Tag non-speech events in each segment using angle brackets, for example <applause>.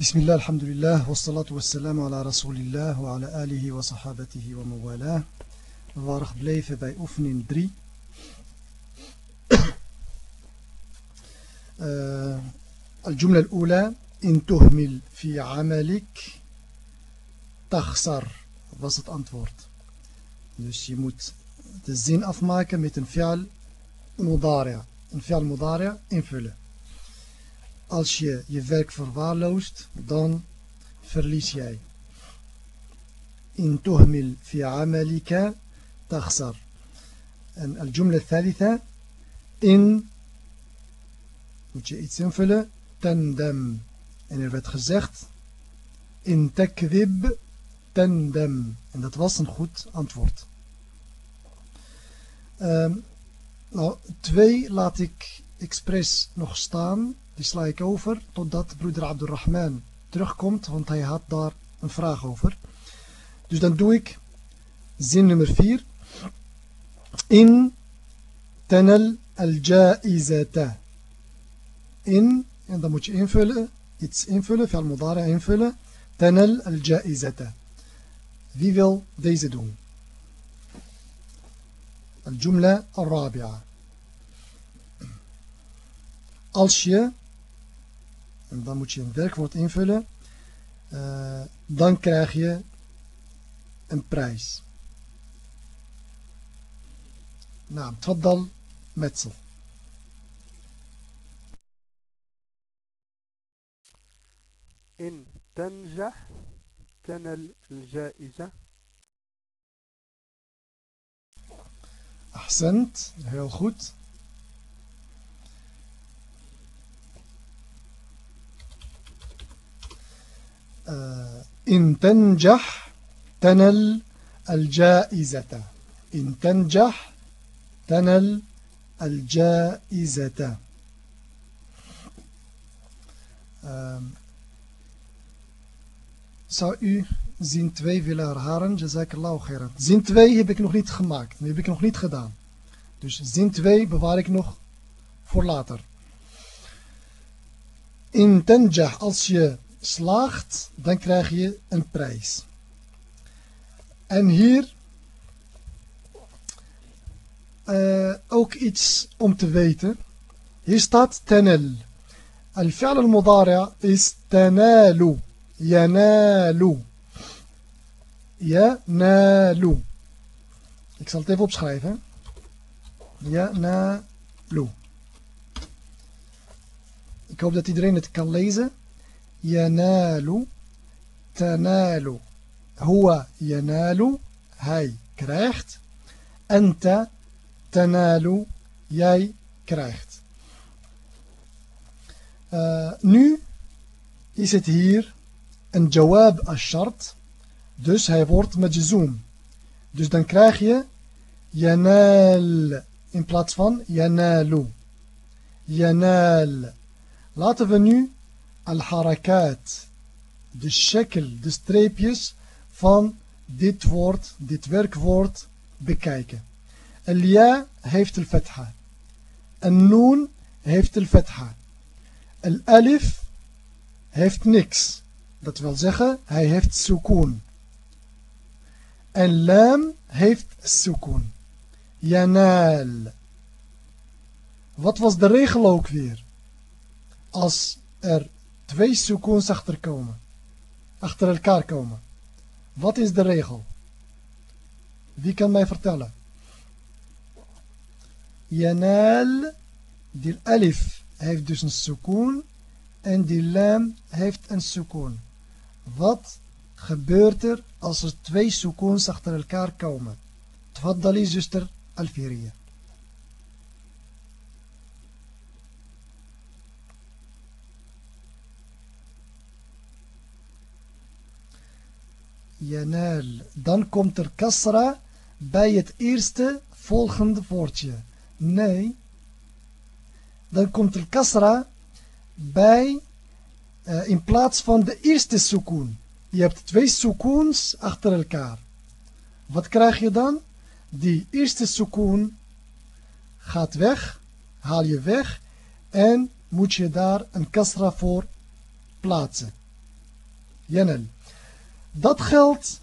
بسم الله الحمد لله والصلاة والسلام على رسول الله وعلى آله وصحابته وموالاه وارخ بليف باي أفن دري الجملة الأولى إن تهمل في عملك تخسر بسط أنتورد dus je تزين de zin afmaken met een fi'al mudari'a. Een. Als je je werk verwaarloost, dan verlies jij. In tuhmil fi amalika takhsar. En al-jumla thalitha, in, moet je iets invullen, tandem. En er werd gezegd, in takdib tandem. En dat was een goed antwoord. Um, nou, twee laat ik expres nog staan. Die sla ik over totdat broeder Abdurrahman terugkomt, want hij had daar een vraag over. Dus dan doe ik zin nummer 4. In tanal al-ja'izata. In, en dan moet je invullen, iets invullen, fi'al mudara invullen. Tanal al-ja'izata. Wie wil deze doen? الجملة الرابعة als je en dan moet je een werkwoord invullen uh, dan krijg je een prijs nou, تفضل متسل إن تنجح تنل الجائزة أحسنت heel goed إن تنجح تنل الجائزة إن تنجح تنل الجائزة Zou u zin 2 willen herhalen? Jazakallahu khairan. Zin 2 heb ik nog niet gemaakt. Heb ik nog niet gedaan. Dus zin 2 bewaar ik nog voor later. In tanjah, als je slaagt, dan krijg je een prijs. En hier uh, ook iets om te weten. Hier staat tanel. الفعل المضارع is تنال ينال ينال Ik zal het even opschrijven. ينال Ik hoop dat iedereen het kan lezen. ينال تنال هو ينال hij krijgt أنت تنال jij krijgt uh, nu is het hier een jawab al-shart dus hij wordt majzoom dus dan krijg je yanal in plaats van yanalu yanal laten we nu al-harakat, de shekel, de streepjes van dit woord, dit werkwoord bekijken. Al-ja heeft al-fatha. Al-noon heeft al-fatha. Al-alif heeft niks. Dat wil zeggen, hij heeft sukoon. En lam heeft sukoon. Yanal. Wat was de regel ook weer? Als er twee sukoons achter komen. Achter elkaar komen. Wat is de regel? Wie kan mij vertellen? Yanal, die alif heeft dus een sukoon en die lam heeft een sukoon. Wat gebeurt er als er twee sukoons achter elkaar komen? Tfaddali zuster Alfiria. Janal. Dan komt er kasra bij het eerste volgende woordje. Nee. Dan komt er kasra bij, uh, in plaats van de eerste sukoon. Je hebt twee sukoons achter elkaar. Wat krijg je dan? Die eerste sukoon gaat weg, haal je weg en moet je daar een kasra voor plaatsen. Yanel. Dat geldt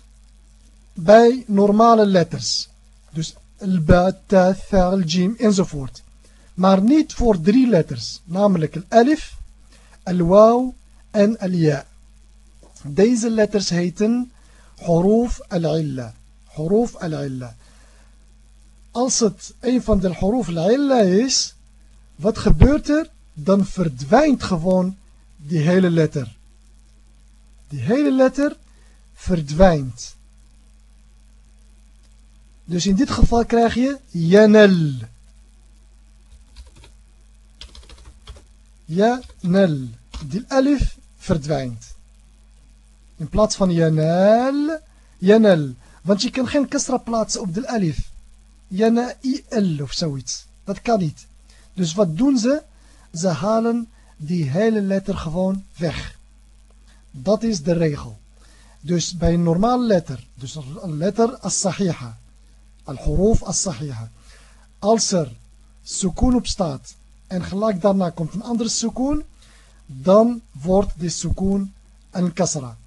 bij normale letters. Dus al-ba, ta, tha, al-jim enzovoort. Maar niet voor drie letters, namelijk al-alif, al-waw en al-ya. Deze letters heten huruf al-illa. Huruf. Als het een van de huruf alilla is, wat gebeurt er? Dan verdwijnt gewoon die hele letter. Die hele letter verdwijnt. Dus in dit geval krijg je yanel. Yanel. Die alif verdwijnt. In plaats van yanel, yanel. Want je kan geen kasra plaatsen op de alif. Yana-il of zoiets. Dat kan niet. Dus wat doen ze? Ze halen die hele letter gewoon weg. Dat is de regel. Dus bij een normale letter, dus een letter as-sahiha, al-huruf as-sahiha. Als er sukoon op staat en gelijk daarna komt een andere sukoon, dan wordt die sukoon een kasra.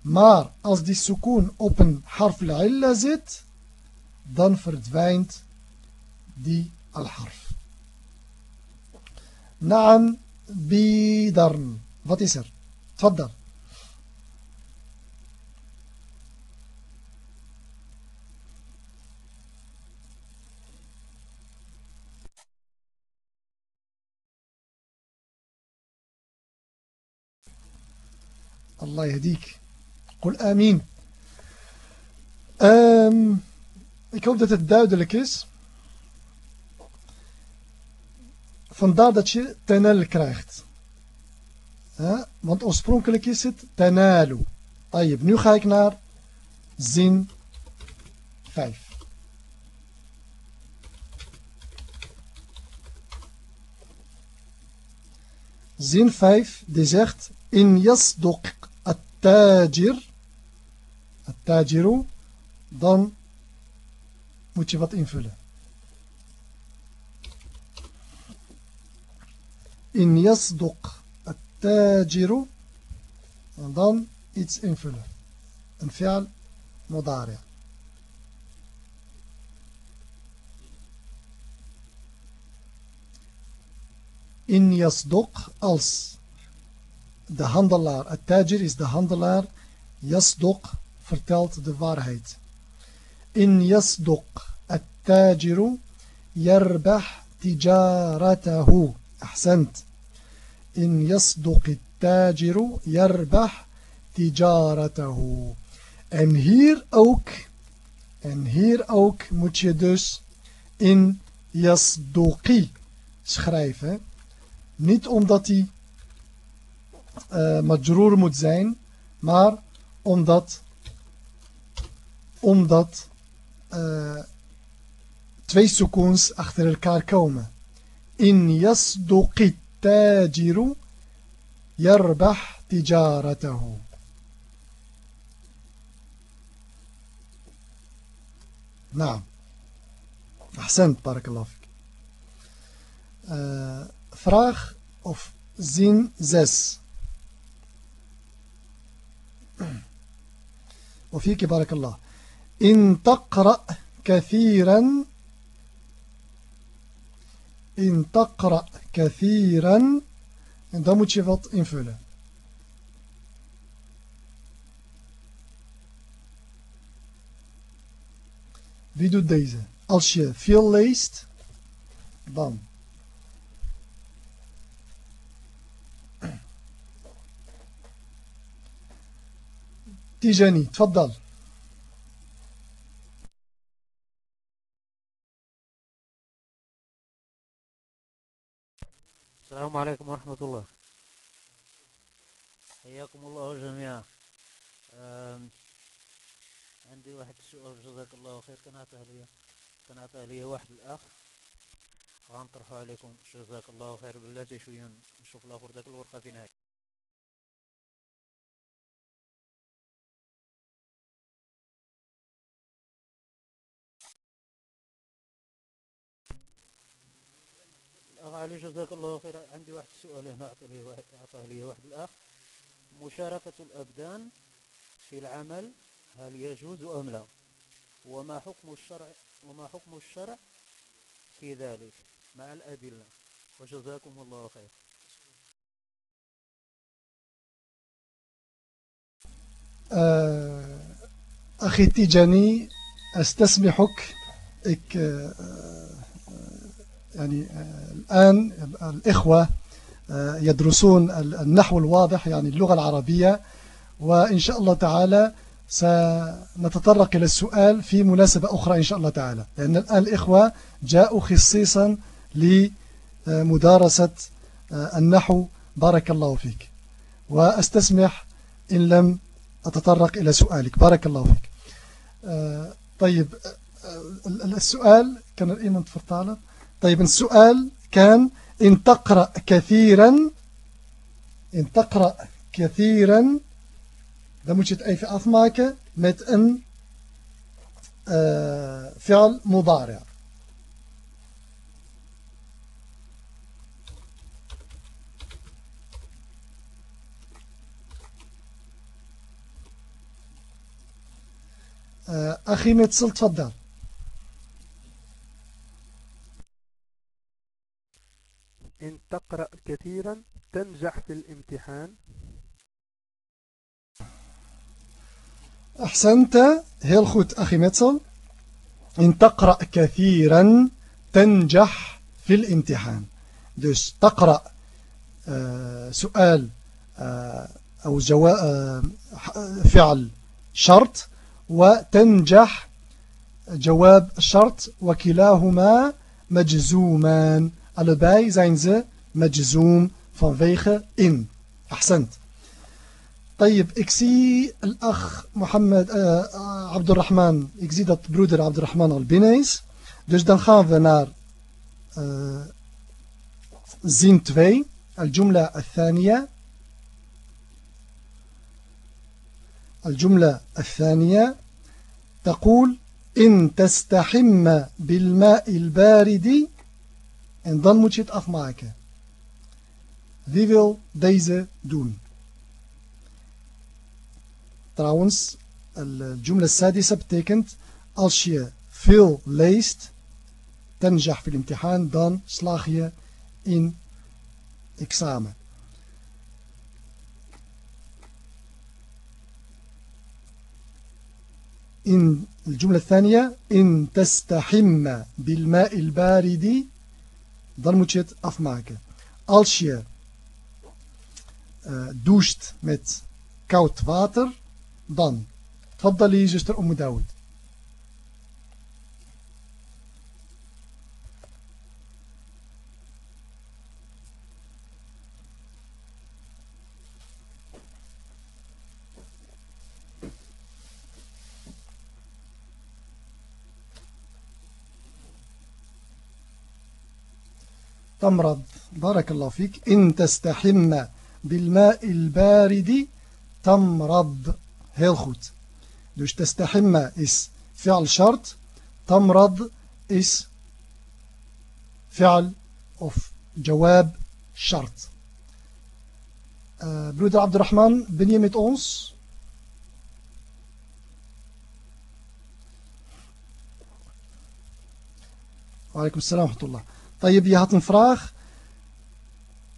Maar als die sukoon op een harf illa zit, dan verdwijnt die al-harf. Naam bidarn. Wat is er? Tfaddal. Allah yahdik. Qul amin. Ehm, ik hoop dat het duidelijk is. Vandaar dat je tenel krijgt. Ja, want oorspronkelijk is het tenel. Tayyip, nu ga ik naar zin 5. Zin 5 die zegt in yasduq التاجر التاجر dan moet je wat invullen. In yasduq التاجر en dan iets invullen. Een fi'al mudari'. In yasduq als de handelaar, het tajir is de handelaar, yasduq vertelt de waarheid. In yasduq التاجر يربح تجارته أحسنت إن يصدق التاجر يربح تجارته en hier ook en hier ook moet je dus in yasduqi schrijven niet omdat hij uh, majroer moet zijn, maar omdat, omdat uh, twee sukoons achter elkaar komen. In yasduqi tajiru yarbah tijaratahu. Nou, أحسنت بارك الله فيك uh, vraag of zin 6 وفيك بارك الله إن تقرأ كثيرا إن تقرأ كثيرا en dan moet je wat invullen. Wie doet deze? Als je veel leest, dan تيجاني تفضل. السلام عليكم ورحمة الله. حياكم الله جميعا. عندي واحد سؤال جزاك الله خير. كان عطاه لي كان عطاه لي واحد الأخ. غنطرحه عليكم. جزاك الله خير. بلاتي شوية نشوف الآخر ذاك الورقة فين هاي علي جزاك الله خير. عندي واحد السؤال هنا أعطاه لي واحد, الأخ. مشاركة الأبدان في العمل هل يجوز أم لا؟ وما حكم الشرع وما حكم الشرع في ذلك؟ مع الأدلة. وجزاكم الله خير. أخي تيجاني أستسمحك ik يعني الآن الإخوة يدرسون النحو الواضح يعني اللغة العربية وإن شاء الله تعالى سنتطرق إلى السؤال في مناسبة أخرى إن شاء الله تعالى. لأن الآن الإخوة جاءوا خصيصا لمدارسة النحو. بارك الله فيك. وأستسمح إن لم أتطرق إلى سؤالك. بارك الله فيك. طيب السؤال كان الإيمان تفرطالة. طيب السؤال كان إن تقرأ كثيرا إن تقرأ كثيرا dan moet je het even afmaken met een uh, fi'al mudari'. أخي متصل تفضل إن تقرأ كثيرا تنجح في الامتحان. أحسنت. goed أخي متصل إن تقرأ كثيرا تنجح في الامتحان. dus تقرأ uh, سؤال uh, أو جوا, uh, فعل شرط وتنجح جواب الشرط وكلاهما مجزومان allebei zijn ze مجزوم vanwege in. أحسنت طيب ik zie الأخ محمد uh, عبد الرحمن ik zie dat broeder عبد الرحمن al binnen is. Dus dan gaan we naar uh, zin 2 الجملة الثانية الجملة الثانية تقول إن تستحم بالماء البارد en dan moet je het afmaken. Wie wil deze doen? Trouwens, الجملة السادسة betekent als je veel leest تنجح في الامتحان dan slaag je in examen. إن الجملة الثانية إن تستحم بالماء البارد dan moet je het afmaken. Als je uh, doucht met koud water, dan. Tfaddali zuster Umm Dawood. تمرض. بارك الله فيك. إن تستحم بالماء البارد تمرض. heel goed dus تستحم is فعل شرط. تمرض is فعل of جواب شرط. uh, broeder Abdurrahman ben je met ons وعليكم السلام ورحمة الله. طيب je had een vraag.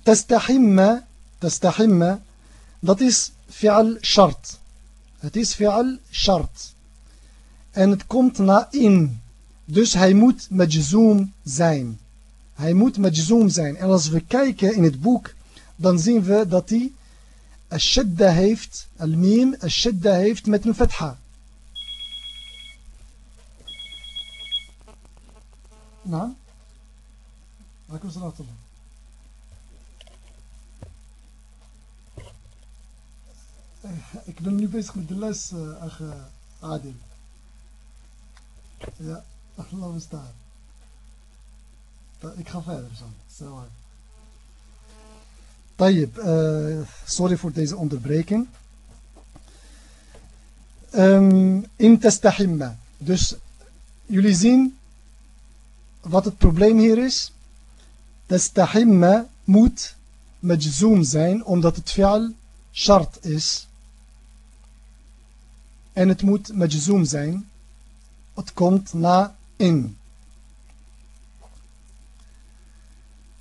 Testahimma, testahimma, dat is fi'al shart. Het is fi'al shart. En het komt na in. Dus hij moet majzoom zijn. Hij moet majzoom zijn. En als we kijken in het boek, dan zien we dat hij الشدة heeft, الميم الشدة heeft met een fatha. Nou? Aleykümselam Abdullah. Eh, ik ben nu bezig met de les, uh, Adil. Ja, laat me staan. Ik ga verder zo. So. Tayyip, sorry voor deze onderbreking. In in testahimma. Dus jullie zien wat het probleem hier is. Testahimma moet majzoom zijn omdat het fi'al shart is en het moet majzoom zijn, het komt na in.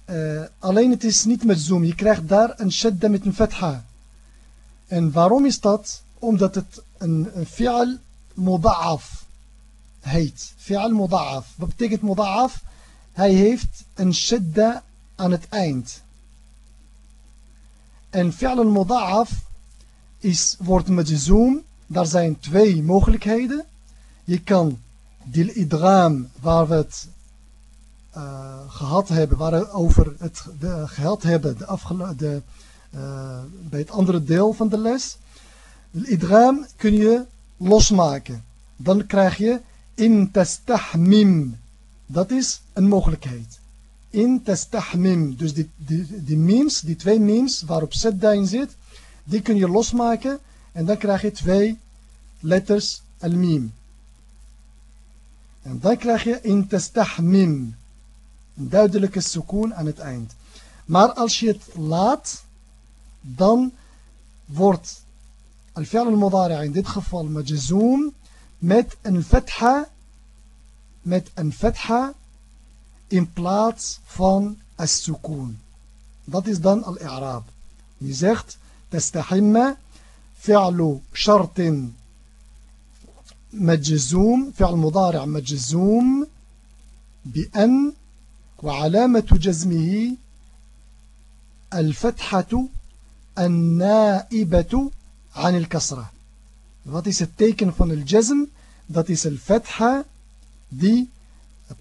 Uh, alleen het is niet met zoom. Je krijgt daar een shadda met een fatha. En waarom is dat? Omdat het een, een fi'al muda'af heet. Fi'al muda'af. Wat betekent muda'af? Hij heeft een shadda aan het eind. En fi'al muda'af is, wordt met zoom. Daar zijn twee mogelijkheden. Je kan dil idgham, waar we het uh, gehad hebben, waar we over het de, gehad hebben de de, uh, bij het andere deel van de les. De idgham kun je losmaken. Dan krijg je in tastahmim. Dat is een mogelijkheid. In tastahmim. Dus die, die, die memes, die twee memes waarop sedda in zit, die kun je losmaken. En dan krijg je twee letters al-mim. En dan krijg je in tastahmim. Een duidelijke sukoon aan het eind. Maar als je het laat, dan wordt al-fi'al al-mudari' in dit geval majzoom met een fatha met een fatha in plaats van as-sukoon. Dat is dan al-i'raab. Je zegt tastahimma fi'lu shartin مجزوم فعل مضارع مجزوم بأن وعلامة جزمه الفتحة النائبة عن الكسرة Wat is het teken van jazm? Dat is fatha die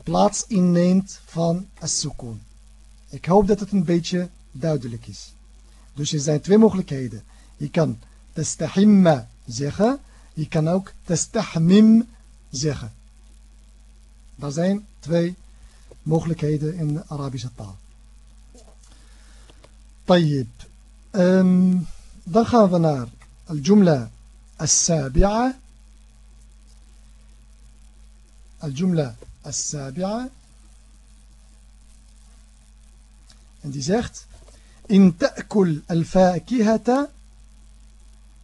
plaats inneemt van as-sukoon. Ik hoop dat het een beetje duidelijk is. Dus er zijn twee mogelijkheden. Je kan tastahimma zeggen Je kan ook testahmim zeggen. Dat zijn twee mogelijkheden in de Arabische taal. طيب um, dan gaan we naar الجملة السابعة الجملة السابعة en die zegt إن تأكل الفاكهة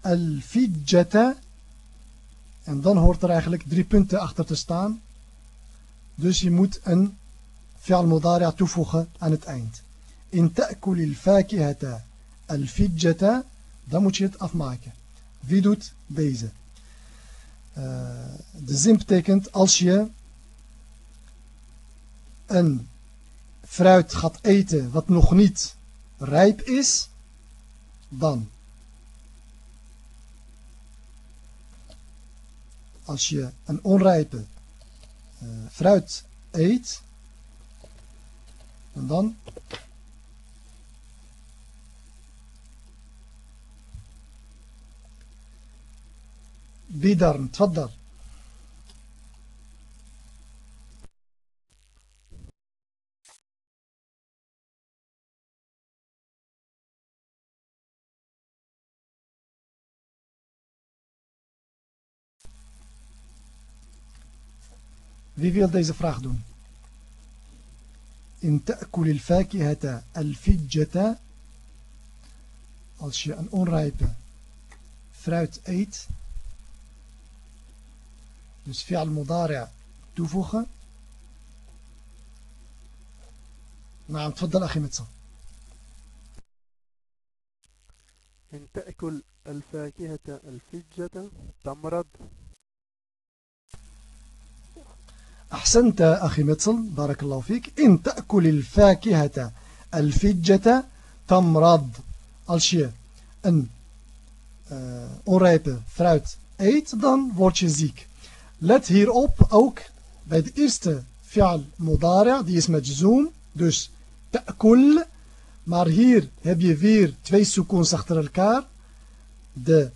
الفجة En dan hoort er eigenlijk drie punten achter te staan. Dus je moet een fi'al mudari' toevoegen aan het eind. In ta'kulil fakihata al-fijjata, dan moet je het afmaken. Wie doet deze? Uh, de zin betekent als je een fruit gaat eten wat nog niet rijp is, dan. Als je een onrijpe uh, fruit eet, en dan بدر تفضل Wie wil deze vraag doen? In ta'kul al-fakihata al-fijjata als je een onrijpe fruit eet dus fi'al mudari' toevoegen. نعم تفضل أخي متصل إن تأكل الفاكهة الفجة تمرض. أحسنت أخي متصل بارك الله فيك. إن تأكل الفاكهة الفجة تمرض. Als je een uh, onrijpe fruit eet, dan word je ziek. Let hierop ook bij de eerste fi'al mudari' die is met zoom, dus ta'kul. Maar hier heb je weer twee sukoons achter elkaar. De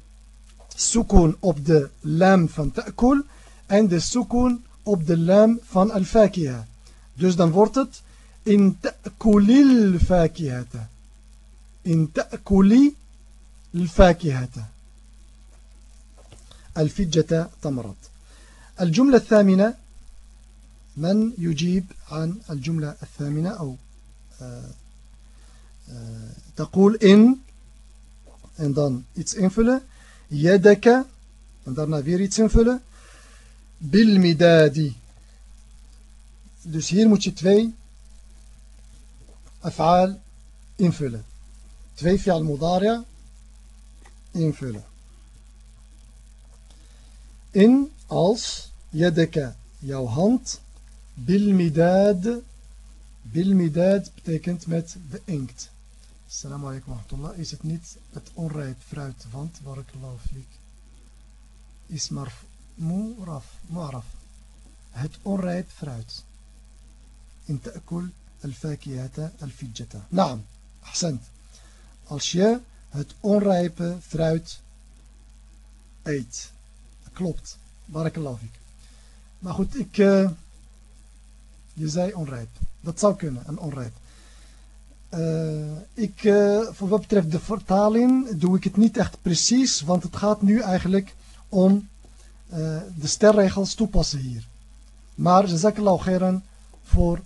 sukoon op de lam van ta'kul en de sukoon op de lam van al-fakiha. Dus dan wordt het in ta'kulil fakihata. In ta'kuli الفاكهة الفجة تمرض الجملة الثامنة من يجيب عن الجملة الثامنة أو آه، آه، تقول إن إن دان إتس إنفلة يدك إن دارنا فير إتس إنفلة بالمداد. دوس هير موشي أفعال إنفلة. تفي في المضارع إنفلة. إن als yadaka, jouw hand, bilmidad. Bilmidad betekent met de inkt. Assalamu alaikum wa rahmatullah. Is het niet het onrijp fruit? Want, barakallahu fiek, is marf, mu'raf, mu'raf. Het onrijp fruit. In ta'kul al-fakiyata al-fijjata. Naam, ahsend. Als je het onrijpe fruit eet. Klopt. Barakallahu fiek. Maar goed, ik... Uh, je zei onrijp. Dat zou kunnen, een onrijp. Uh, ik, uh, voor wat betreft de vertaling doe ik het niet echt precies, want het gaat nu eigenlijk om uh, de sterregels toepassen hier. Maar jazakallahu khairan voor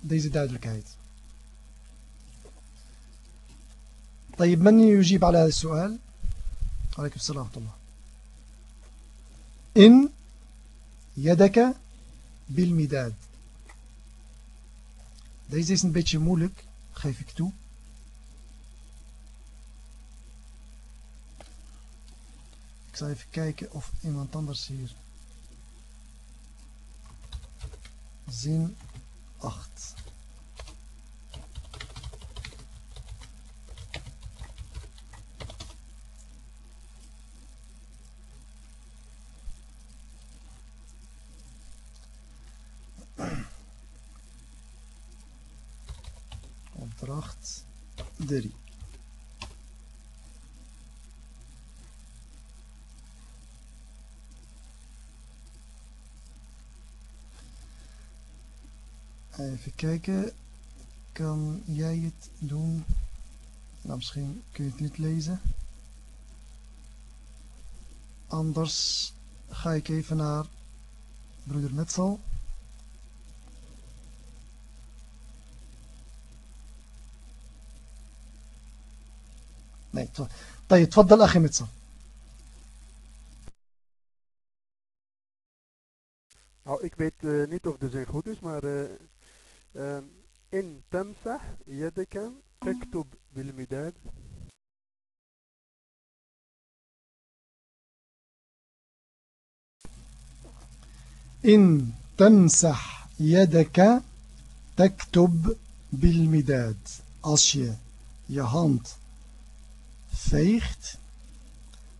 deze duidelijkheid. طيب من يجيب على هذا السؤال عليكم السلام ورحمة الله in yadaka bilmidad. Deze is een beetje moeilijk, geef ik toe. Ik zal even kijken of iemand anders hier. Zin 8. Opdracht 3. Even kijken. Kan jij het doen? Nou, misschien kun je het niet lezen. Anders ga ik even naar broeder Metsel. Nee, طيب تفضل أخي متصل Nou, ik weet uh, niet of de zin goed is, maar uh, uh, in tamsah yadaka taktub bil midad. إن تمسح يدك تكتب بالمداد als je je hand veegt,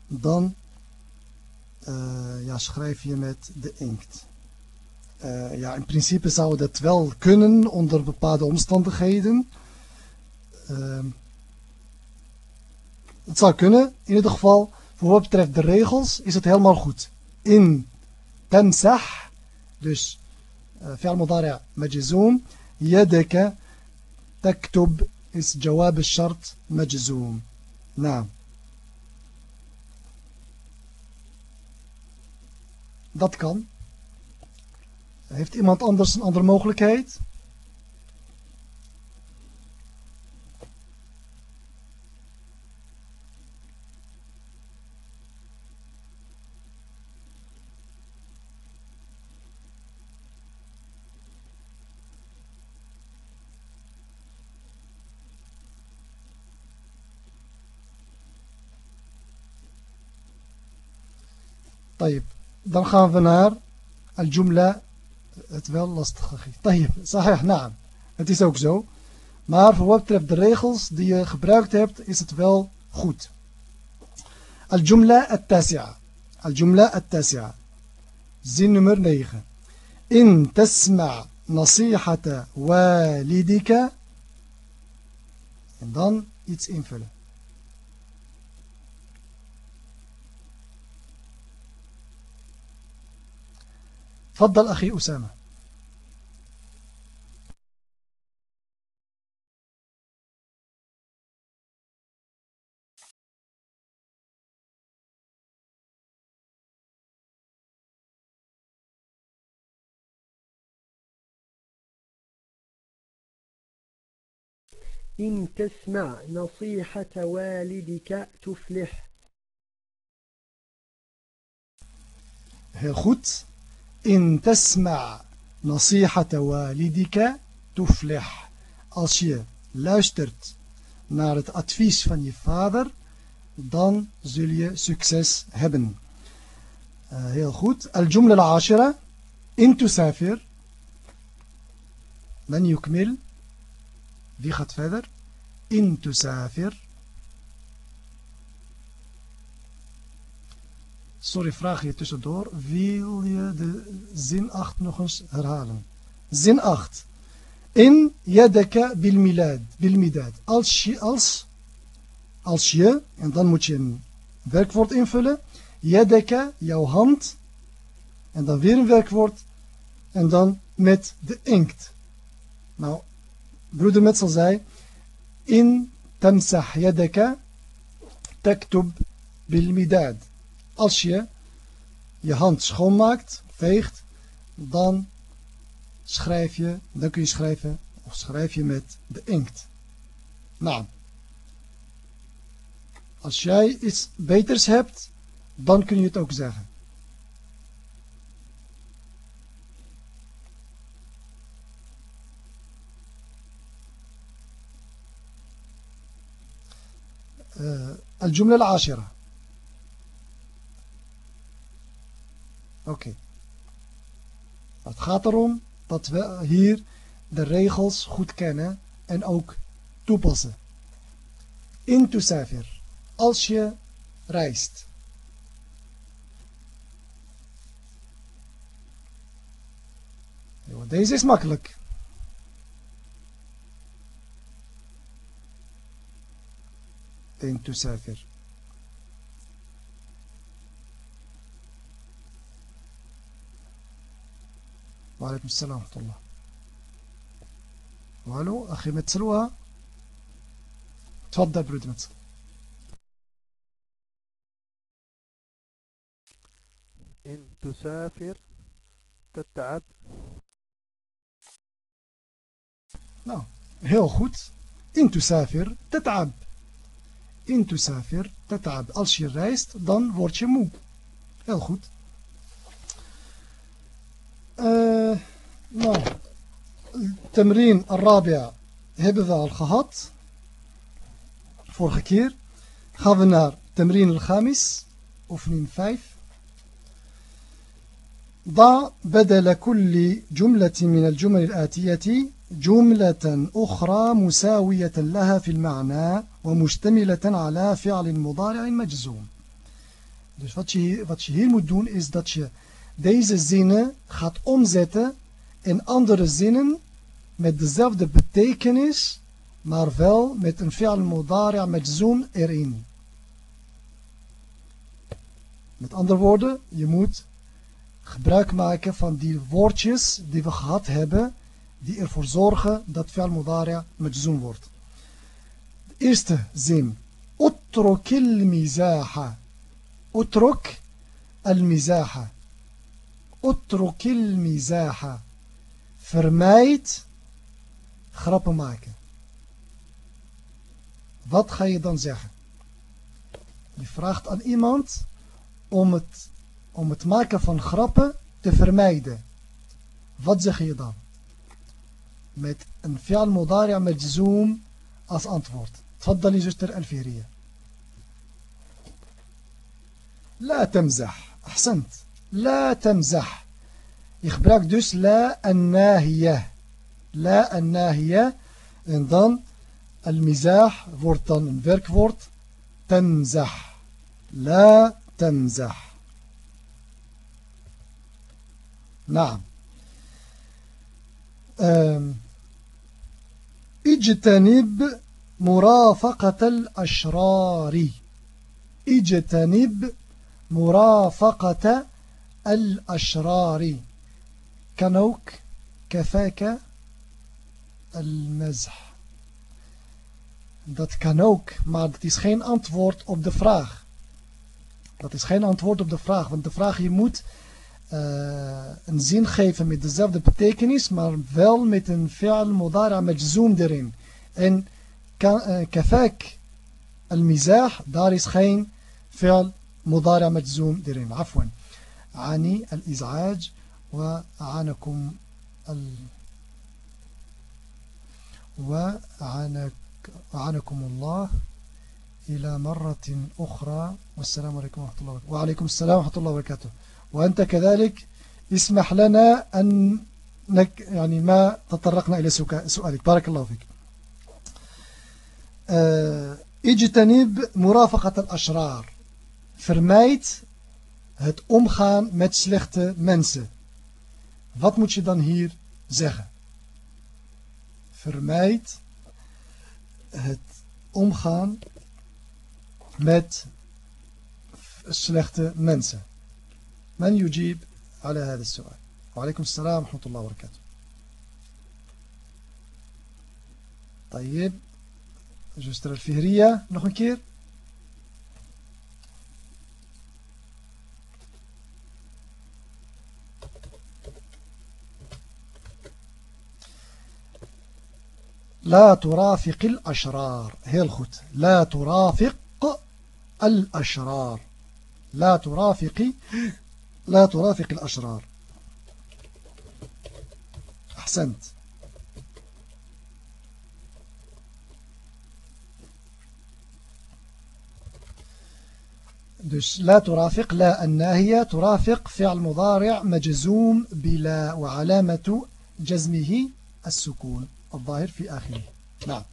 dan uh, ja, schrijf je met de inkt. Uh, ja, in principe zou dat wel kunnen onder bepaalde omstandigheden. Uh, het zou kunnen. In ieder geval, voor wat betreft de regels, is het helemaal goed. In tamsah, dus fi'al mudari' majzoom, yadaka taktub is jawab al-shart majzoom. Nou. Dat kan. Heeft iemand anders een andere mogelijkheid? طيب درخان خان فنار الجملة اتفال لصدق طيب صحيح نعم. انتي سوك زو مار فو بترف دي ريخلز دي غبراكت هبت اس اتفال خود الجملة التاسعة. الجملة التاسعة. زين نمر نيخ إن تسمع نصيحة والدك دان اتس انفلن تفضل أخي أسامة إن تسمع نصيحة والدك تفلح Heel goed. In tasma' nasihata walidika tuflih. Als je luistert naar het advies van je vader, dan zul je succes hebben. Uh, heel goed. Al-jumla al-ashira. In tusafir. من يكمل wie gaat verder in tusafir sorry vraag je tussendoor. Wil je de zin 8 nog eens herhalen? Zin 8 in yadaka bil als je als als je en dan moet je een werkwoord invullen. Yadaka jouw hand en dan weer een werkwoord en dan met de inkt. Nou, broeder Metsel zei, in tamsah yadaka taktub bil midad Als je je hand schoonmaakt, veegt, dan schrijf je, dan kun je schrijven, of schrijf je met de inkt. Nou, als jij iets beters hebt, dan kun je het ook zeggen. الجملة العاشرة Oké. Het gaat erom dat we hier de regels goed kennen en ook toepassen. In Tusafir, als je reist. Deze is makkelijk. In Tusafir. وعليكم السلام ورحمة الله والو أخي متسلوها تفضل برود متسل إن تسافر تتعب Nou, heel goed. In تسافر تتعب. in tusafir tatab. Als je reist, dan word je moe. Heel goed. Uh, nou, Tamrin Arabia hebben we al gehad. Vorige keer. Gaan we naar Tamrin al-Khamis, oefening 5. ضع بدل كل جملة من الجمل الآتية جملة أخرى مساوية لها في المعنى ومشتملة على فعل مضارع مجزوم Dus wat je, wat je hier moet doen is dat je deze zinnen gaat omzetten in andere zinnen met dezelfde betekenis, maar wel met een fi'al mudari' majzoom erin. Met andere woorden, je moet gebruik maken van die woordjes die we gehad hebben die ervoor zorgen dat fi'al mudari' majzoom wordt. De eerste zin. Utruk al-mizaha. Utruk al-mizaha. Utruk al-mizaha. Vermijd grappen maken. Wat ga je dan zeggen? Je vraagt aan iemand om het, om het maken van grappen te vermijden. Wat zeg je dan? met een fi'al mudari' majzoom als antwoord. تفضلي زوجتر الفيرية لا تمزح أحسنت لا تمزح. يخبرك dus لا الناهية لا الناهية en المزاح dan een werkwoord تمزح لا تمزح نعم اجتنب مرافقة الأشرار اجتنب مرافقة al-ashrari. Kan ook kafaka al-mazh. Dat kan ook, maar dat is geen antwoord op de vraag. Dat is geen antwoord op de vraag, want de vraag je moet eh, een zin geven met dezelfde betekenis, maar wel met een fi'al met zoom erin. En eh, kafak al-mizah, daar is geen fi'al met zoom erin. Afwan. عني الإزعاج وعنكم ال وعنك وعنكم الله إلى مرة أخرى. والسلام عليكم ورحمة الله وبركاته. وعليكم السلام ورحمة الله وبركاته. وأنت كذلك اسمح لنا أن نك يعني ما تطرقنا إلى سؤالك. بارك الله فيك. اجتنب مرافقة الأشرار. Vermijd het omgaan met slechte mensen. Wat moet je dan hier zeggen? Vermijd het omgaan met slechte mensen. من يجيب على هذا السؤال وعليكم السلام ورحمة الله وبركاته طيب جستر الفهرية nog een keer لا ترافق الأشرار. heel goed لا ترافق الأشرار. لا ترافق لا ترافق الأشرار. أحسنت. Dus لا ترافق لا الناهية ترافق فعل مضارع مجزوم بلا وعلامة جزمه السكون. الظاهر في آخره. نعم.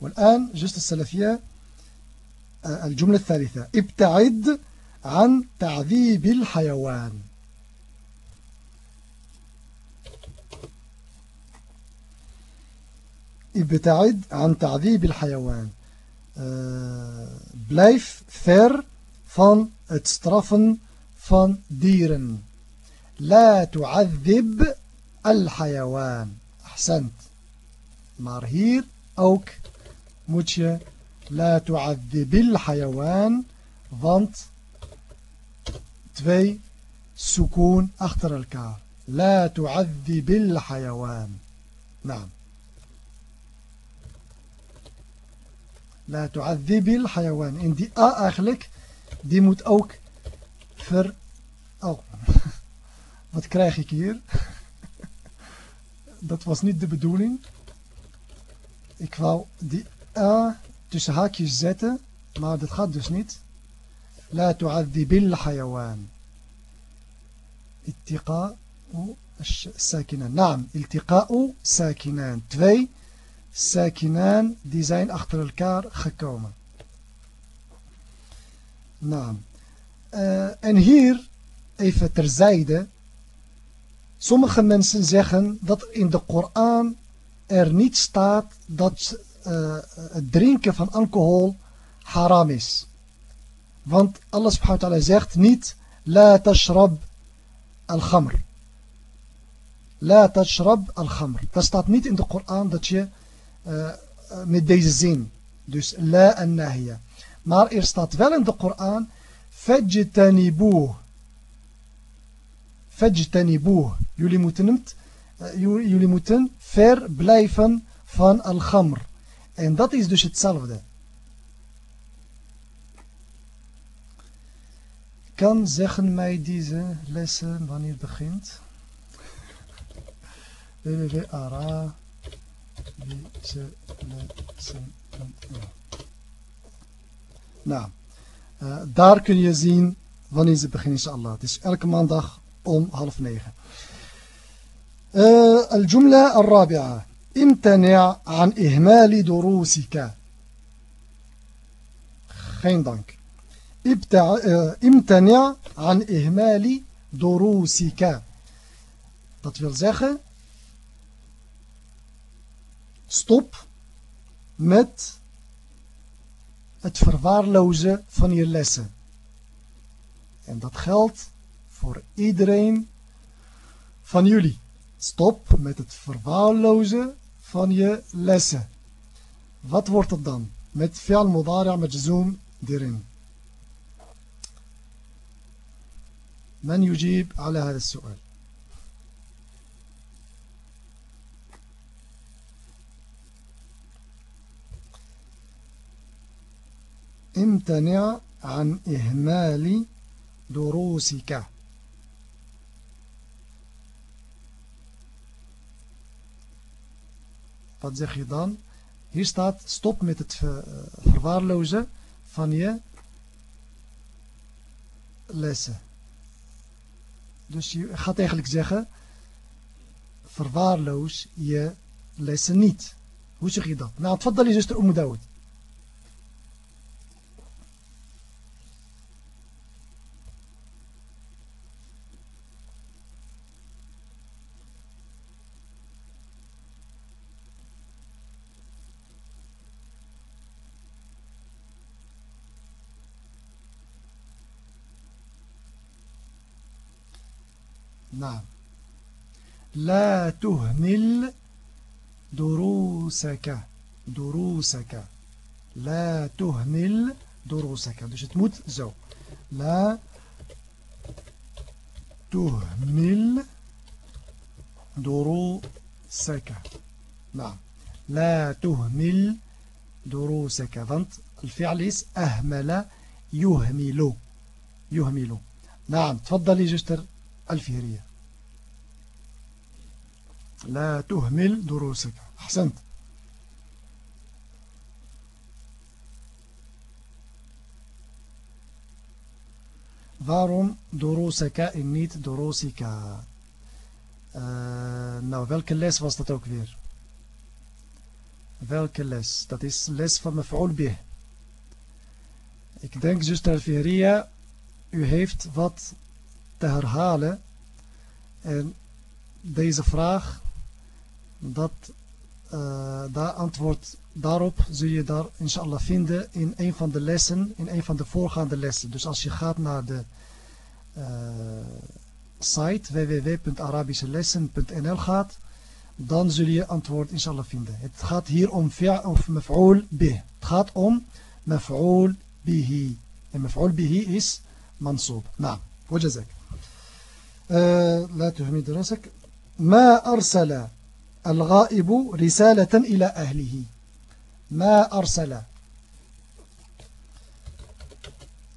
والآن جست السلفية الجملة الثالثة. ابتعد عن تعذيب الحيوان. ابتعد عن تعذيب الحيوان. blijf ver van het straffen van dieren لا تعذب الحيوان. أحسنت. Maar hier ook moet je la tu'adhibil hayawan, want twee sukoon achter elkaar. La tu'adhibil hayawan. Naam. La tu'adhibil hayawan. En die A eigenlijk, die moet ook ver... Oh, wat krijg ik hier? Dat was niet de bedoeling. Ik wou die A tussen haakjes zetten, maar dat gaat dus niet. La tu'adhibil hayawan. Ittiqa'u sakinan. Naam, iltiqa'u sakinan. Twee sakinan die zijn achter elkaar gekomen. Naam. Uh, en hier, even terzijde, sommige mensen zeggen dat in de Koran er niet staat dat uh, het drinken van alcohol haram is. Want Allah subhanahu wa ta'ala zegt niet La tashrab al-khamr. La tashrab al-khamr. Dat staat niet in de Koran dat je uh, met deze zin. Dus la an-nahiyya. Maar er staat wel in de Koran Fajtanibuh. Fajtanibuh. Jullie moeten het uh, jullie moeten ver blijven van al-ghamr. En dat is dus hetzelfde. Kan zeggen mij deze lessen wanneer het begint? www.ara deze lessen. Nou, uh, daar kun je zien wanneer ze beginnen, inshallah. Het is elke maandag om half negen. Uh, الجملة الرابعة امتنع عن إهمال دروسك geen dank امتنع عن إهمال دروسك dat wil zeggen stop met het verwaarlozen van je lessen en dat geldt voor iedereen van jullie stop met het verwaarlozen van je lessen. Wat wordt het dan? Met fi'al mudari' majzoom erin. من يجيب على هذا السؤال امتنع عن إهمال دروسك Wat zeg je dan? Hier staat stop met het eh, verwaarlozen van je lessen. Dus je gaat eigenlijk zeggen, verwaarloos je lessen niet. Hoe zeg je dat? Nou, het is zuster Oem نعم. لا تهمل دروسك دروسك. لا تهمل دروسك. het moet zo لا تهمل دروسك. نعم. لا تهمل دروسك. want الفعل is أهمل يهمل. يهمل. نعم. تفضلي جستر الفهرية. لا تهمل دروسك أحسنت Waarom doroseka en niet dorosika? Uh, nou, welke les was dat ook weer? Welke les? Dat is les van mevrouw bih. Ik denk, zuster Alveria, u heeft wat te herhalen. En deze vraag dat uh, daar antwoord daarop zul je daar inshallah vinden in een van de lessen, in een van de voorgaande lessen. Dus als je gaat naar de uh, site www.arabischelessen.nl gaat, dan zul je antwoord inshallah vinden. Het gaat hier om of maf'ul bih. Het gaat om maf'ul bihi. En maf'ul bihi is mansoob. Nou, wajazak. لا تهمي دراسك ما أرسل الغائب رسالة إلى أهله ما أرسل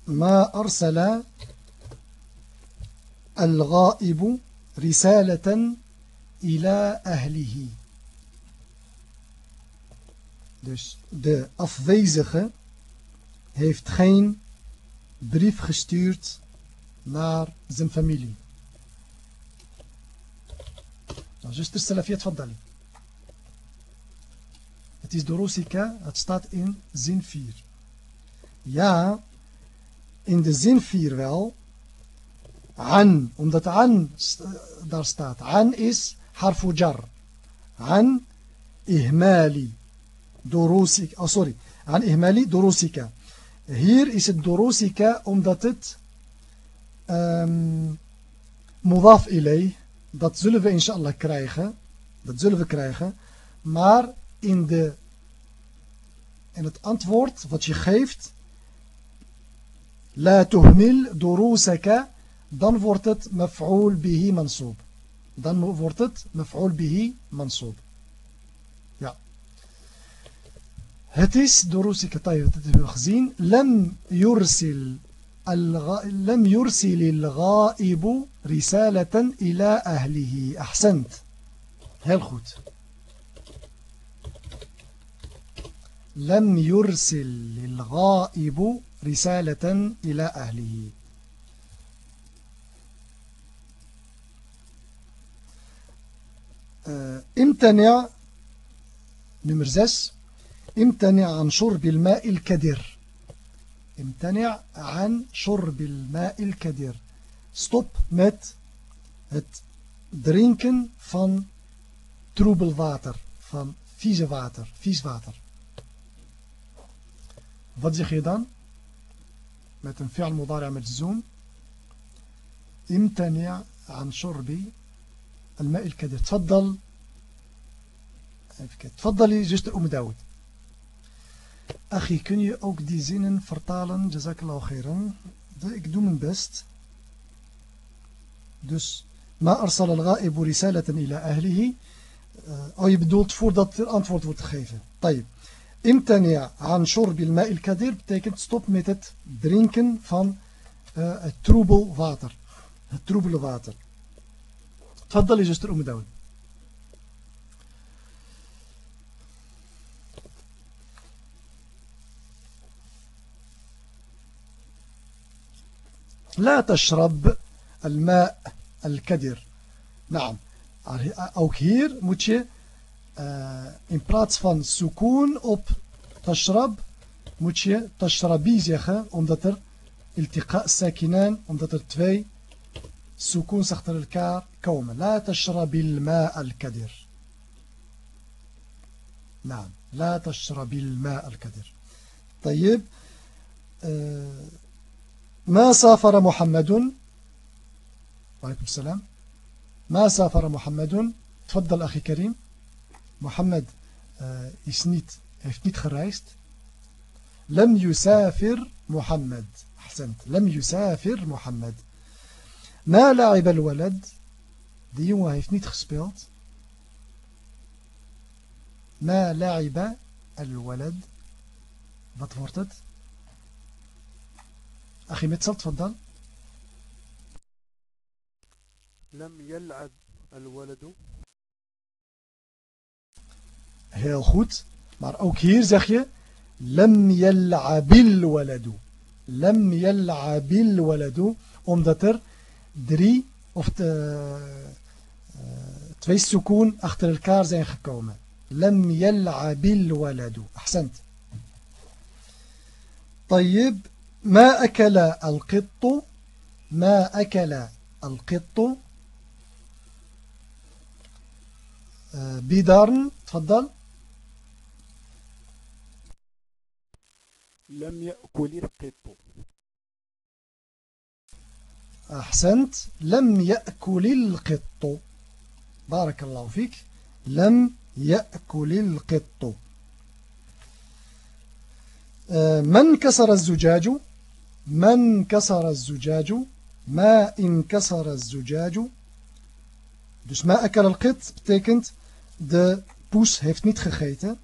ما أرسل الغائب رسالة إلى أهله Dus de afwezige heeft geen brief gestuurd naar zijn familie. Nou, zuster Salafia, tfaddali. Het is Dorosika, het staat in zin 4. Ja, in de zin 4 wel. An, omdat an daar staat. An is harfu jar. An ihmali dorosika. Oh, sorry. An ihmali dorosika. Hier is het dorosika omdat het um, mudaf ilay dat zullen we inshallah krijgen. Dat zullen we krijgen. Maar in, de, in het antwoord wat je geeft. La tuhmil durusaka. Dan wordt het maf'ul bihi mansoob. Dan wordt het maf'ul bihi mansoob. Ja. Het is durusika. Dat hebben we gezien. Lam yursil لم يرسل الغائب رسالة إلى أهله. أحسنت. heel goed لم يرسل الغائب رسالة إلى أهله. امتنع نمر 6 امتنع عن شرب الماء الكدر. امتنع عن شرب الماء الكدر stop met het drinken van troebel water, van vieze water, vies water. Wat zeg je dan? Met een fi'al mudari' met zoom. امتنع عن شرب الماء الكدر تفضل تفضلي جست أم داود Ach, kun je ook die zinnen vertalen? Jazakallah khairan. Ik doe mijn best. Dus, ma arsal al-ga'ibu risalatan ila ahlihi. Eh, oh, je bedoelt voordat er antwoord wordt gegeven. Tayyip. Imtania aan shorbil ma'il kadir betekent stop met het drinken van eh, het troebel water. Het troebele water. Tfaddali zuster Oemedouwen. لا تشرب الماء الكدر نعم ook hier moet je uh, in plaats van sukoon op tashrab moet je tashrabi zeggen omdat er iltiqa sakinan omdat er twee sukoons achter elkaar komen la tashrabil ma al-kadir نعم لا تشرب الماء الكدر طيب ما سافر محمد وعليكم السلام. ما سافر محمد تفضل أخي كريم. محمد is niet, heeft niet gereisd. لم يسافر محمد. أحسنت. لم يسافر محمد. ما لعب الولد؟ die jongen heeft niet gespeeld. ما لعب الولد؟ Wat wordt het? أخي متصل تفضل لم يلعب الولد Heel goed. Maar ook hier zeg je Lam yal'abil waladu. Lam yal'abil waladu. Omdat er drie of de, uh, twee sukoon achter elkaar zijn gekomen. Lam yal'abil waladu. Ahsant. طيب ما أكل القط؟ ما أكل القط؟ بيدارن تفضل. لم يأكل القط. أحسنت. لم يأكل القط. بارك الله فيك. لم يأكل القط. آه، من كسر الزجاج؟ من كسر الزجاج؟ ما إن كسر الزجاج؟ دوس ما أكل القط بتكنت de poes heeft niet gegeten.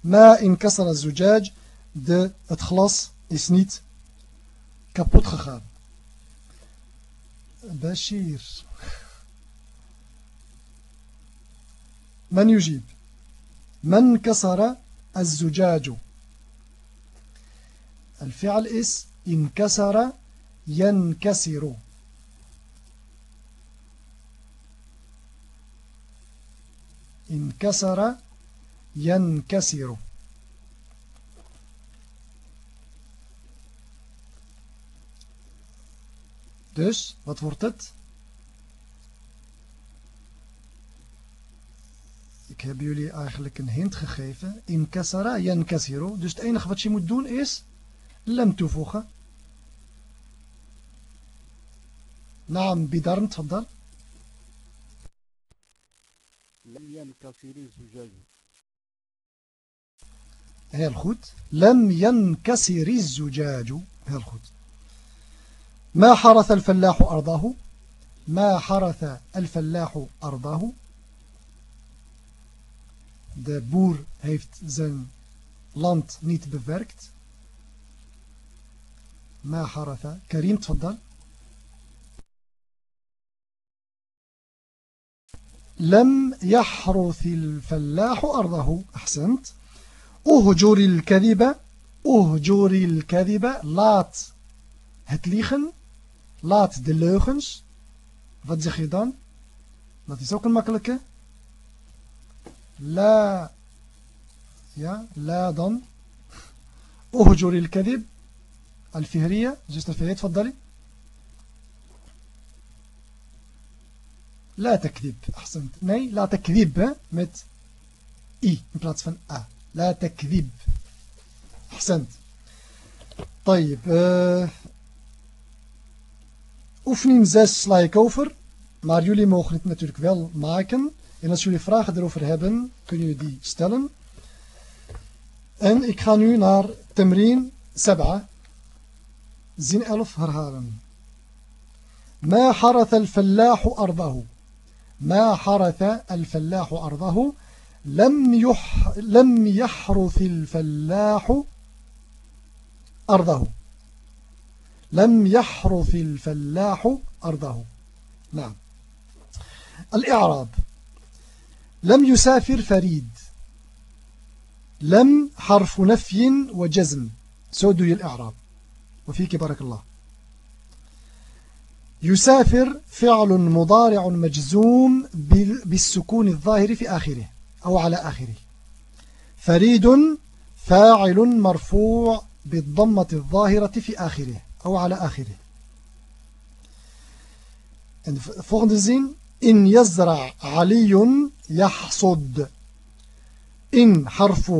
ما إن كسر الزجاج؟ de اتخلص glas is niet kapot بشير من يجيب؟ من كسر الزجاج؟ الفعل اسم inkasara yankasiru. Inkasara yankasiru. Dus, wat wordt het? Ik heb jullie eigenlijk een hint gegeven. In kasara, kasiru. Dus het enige wat je moet doen is لم توفوخة نعم بدرن تفضل. لم ينكسر الزجاج هيا الخوت. لم ينكسر الزجاج هيا الخوت. ما حرث الفلاح أرضه؟ ما حرث الفلاح أرضه؟ De boer heeft zijn land niet bewerkt. ما حرف كريم تفضل. لم يحرث الفلاح أرضه. أحسنت. أهجر الكذبة أهجر الكذبة لات. هتليخن. لات دلوخنش. فتزخي دان لاتي تسوق المكلكة لا. يا. لا دن أهجر الكذب. الفهرية zuster Verheet تفضلي لا تكذب أحسنت nee لا تكذب met i in plaats van a لا تكذب أحسنت طيب uh, oefening 6 sla ik over maar jullie mogen het natuurlijk wel maken en als jullie vragen erover hebben kunnen jullie die stellen en ik ga nu naar Temrin 7 zin 11 herhalen ما حرث الفلاح أرضه. ما حرث الفلاح أرضه. لم, يح لم يحرث الفلاح أرضه. لم يحرث الفلاح أرضه. نعم. الإعراب. لم يسافر فريد. لم حرف نفي وجزم. سودو الإعراب. وفيك بارك الله. يسافر فعل مضارع مجزوم بالسكون الظاهر في آخره أو على آخره. فريد فاعل مرفوع بالضمة الظاهرة في آخره أو على آخره. Zin. إن يزرع علي يحصد. إن حرف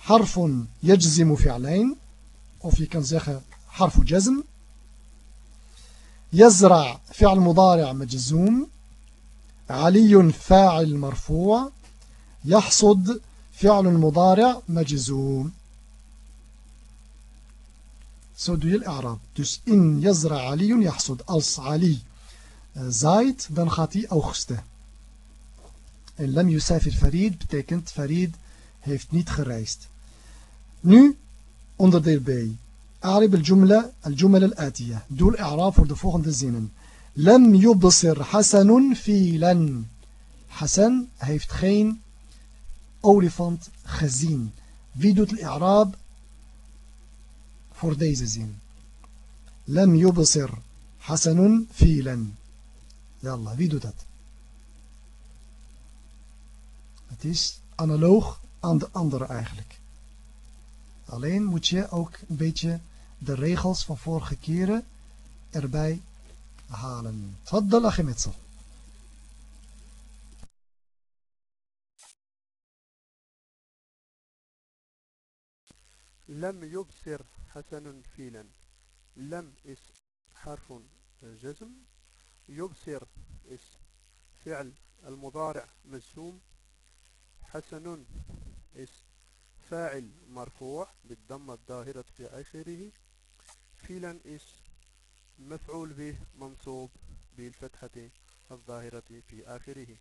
حرف يجزم فعلين. Of je kan zeggen حرف جزم يزرع فعل مضارع مجزوم علي فاعل مرفوع يحصد فعل مضارع مجزوم Zo doe je الإعراب. Dus in yazra aliyun yahsud. Als Ali uh, zaait, dan gaat hij oogsten. En lam yusafir farid betekent farid heeft niet gereisd. Nu onderdeel B. أعرب الجملة الجمل الآتية دول إعراب voor de volgende zinnen لم يبصر حسن فيلا حسن heeft geen olifant gezien wie doet الإعراب voor deze zin لم يبصر حسن فيلا يلا wie doet dat het is analoog aan de andere eigenlijk alleen moet je ook een beetje de regels van vorige keren erbij halen. تفضل أخي متصل لم يبصر حسن فيلا لم is حرف جزم يبصر is فعل المضارع مجزوم حسن is فاعل مرفوع بالضمة الظاهرة في آخره. فيلا is مفعول به منصوب بالفتحة الظاهرة في آخره.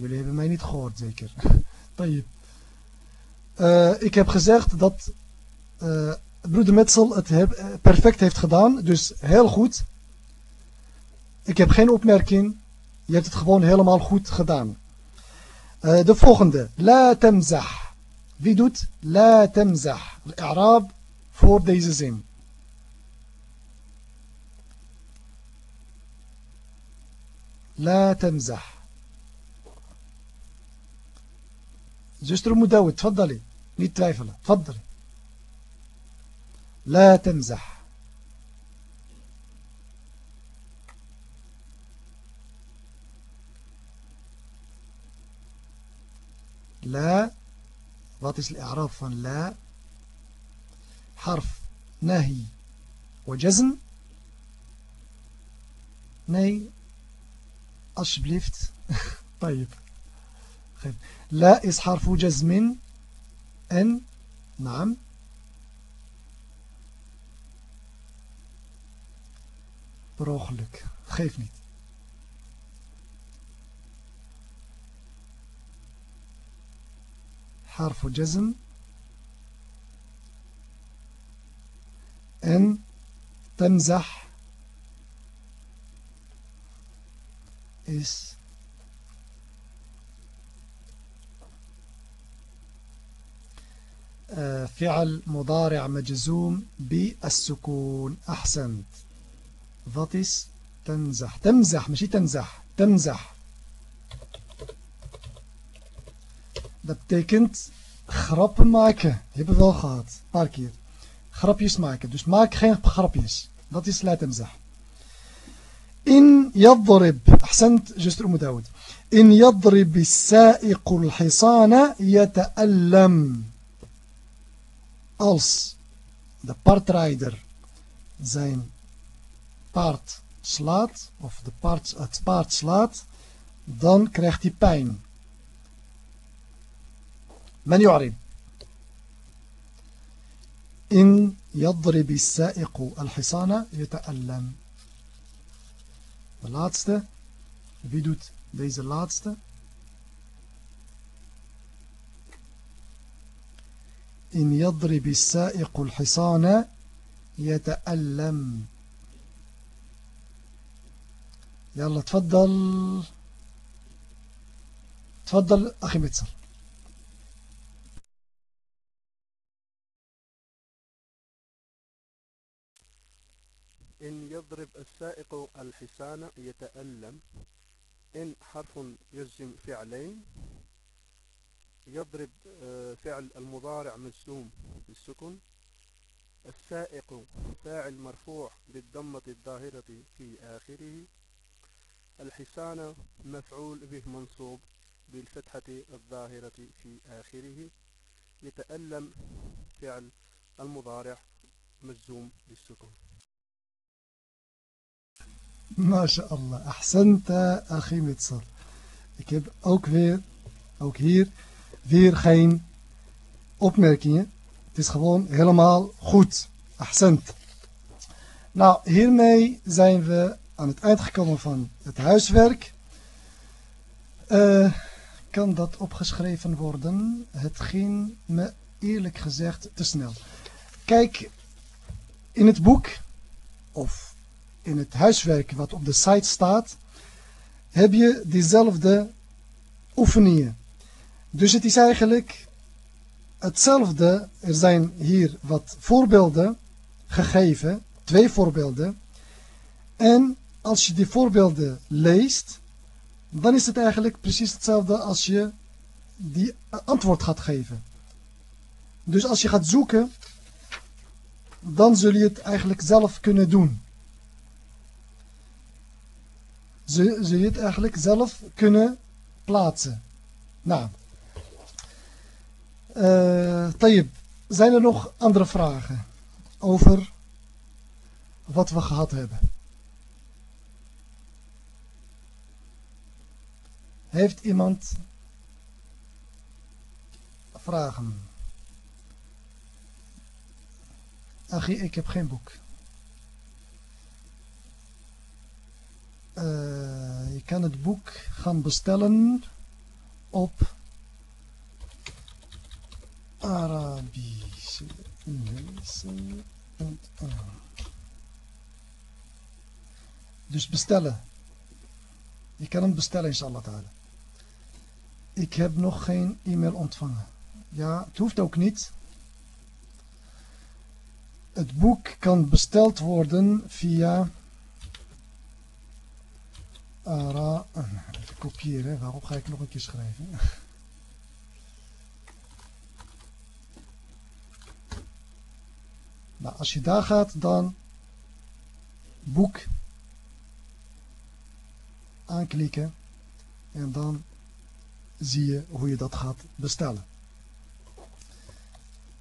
Jullie hebben mij niet gehoord zeker. <laughs> Uh, ik heb gezegd dat uh, broeder Metzel het perfect heeft gedaan. Dus heel goed. Ik heb geen opmerking. Je hebt het gewoon helemaal goed gedaan. de volgende. La temzah. Wie doet la temzah? Al-i'raab voor deze zin. La temzah. زوستر مداود تفضلي niet twijfelen تفضلي. لا تمزح. لا wat is الإعراب لا. حرف نهي وجزم. nee alsjeblieft <laughs> طيب خير. لا إس حرف جزم أن. نعم. بروح لك. خيفني. حرف جزم أن. تمزح. إس. فعل مضارع مجزوم بالسكون. أحسنت. Wat is تمزح. تمزح ماشي تمزح. hebben we wel gehad een paar keer grapjes maken dus maak geen grapjes dat is la تمزح. إن يضرب أحسنت أم داود. إن يضرب السائق الحصان يتألم. als de partrijder zijn paard slaat, of de paard, het paard slaat, dan krijgt hij pijn. من يعرب إن يضرب السائق الحصان يتألم de laatste wie doet deze laatste إن يضرب السائق الحصان يتألم. يلا تفضل. تفضل أخي متصل إن يضرب السائق الحصان يتألم. إن حرف يجزم فعلين. يضرب آه، فعل المضارع مجزوم بالسكن السائق فاعل مرفوع بالضمة الظاهرة في آخره. الحصان مفعول به منصوب بالفتحة الظاهرة في آخره. يتألم فعل المضارع مجزوم بالسكون. ما شاء الله. أحسنت أخي متصل. ik heb ook weer weer geen opmerkingen. Het is gewoon helemaal goed. Ahsend. Nou hiermee zijn we aan het eind gekomen van het huiswerk. Uh, kan dat opgeschreven worden? Het ging me eerlijk gezegd te snel. Kijk in het boek of in het huiswerk wat op de site staat, heb je diezelfde oefeningen. Dus het is eigenlijk hetzelfde. Er zijn hier wat voorbeelden gegeven, twee voorbeelden. En als je die voorbeelden leest, dan is het eigenlijk precies hetzelfde als je die antwoord gaat geven. Dus als je gaat zoeken, dan zul je het eigenlijk zelf kunnen doen. zul, je het eigenlijk zelf kunnen plaatsen. Nou. Uh, Tayyip, zijn er nog andere vragen over wat we gehad hebben? Heeft iemand vragen? Achie, ik heb geen boek. Uh, je kan het boek gaan bestellen op Arabische Dus bestellen. Je kan hem bestellen inshallah ta'ala. Ik heb nog geen e-mail ontvangen. Ja, het hoeft ook niet. Het boek kan besteld worden via Ara, kopiëren, waarom ga ik nog een keer schrijven? Nou, als je daar gaat, dan boek aanklikken en dan zie je hoe je dat gaat bestellen.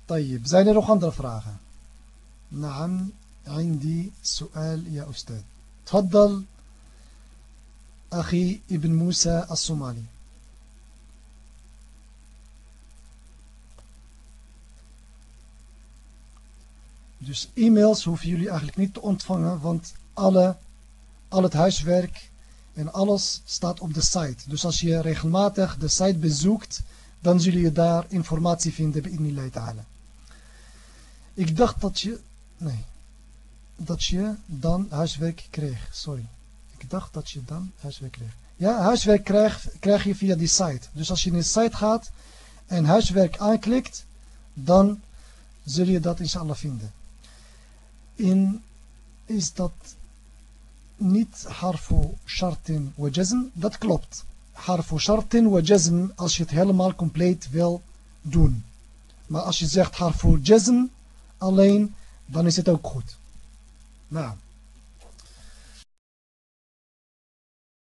طيب zijn er nog andere vragen نعم عندي سؤال يا أستاذ تفضل أخي ابن موسى الصومالي Dus e-mails hoeven jullie eigenlijk niet te ontvangen, want alle, al het huiswerk en alles staat op de site. Dus als je regelmatig de site bezoekt, dan zul je daar informatie vinden bij Inilay Ta'ala. Ik dacht dat je, nee, dat je dan huiswerk kreeg, sorry. Ik dacht dat je dan huiswerk kreeg. Ja, huiswerk krijg, krijg je via die site. Dus als je in de site gaat en huiswerk aanklikt, dan zul je dat inshallah vinden. In is dat niet harfu shartin wa jazm? Dat klopt. Harfu shartin wa jazm als je het helemaal compleet wil doen. Maar als je zegt harfu jazm alleen, dan is het ook goed. Nou.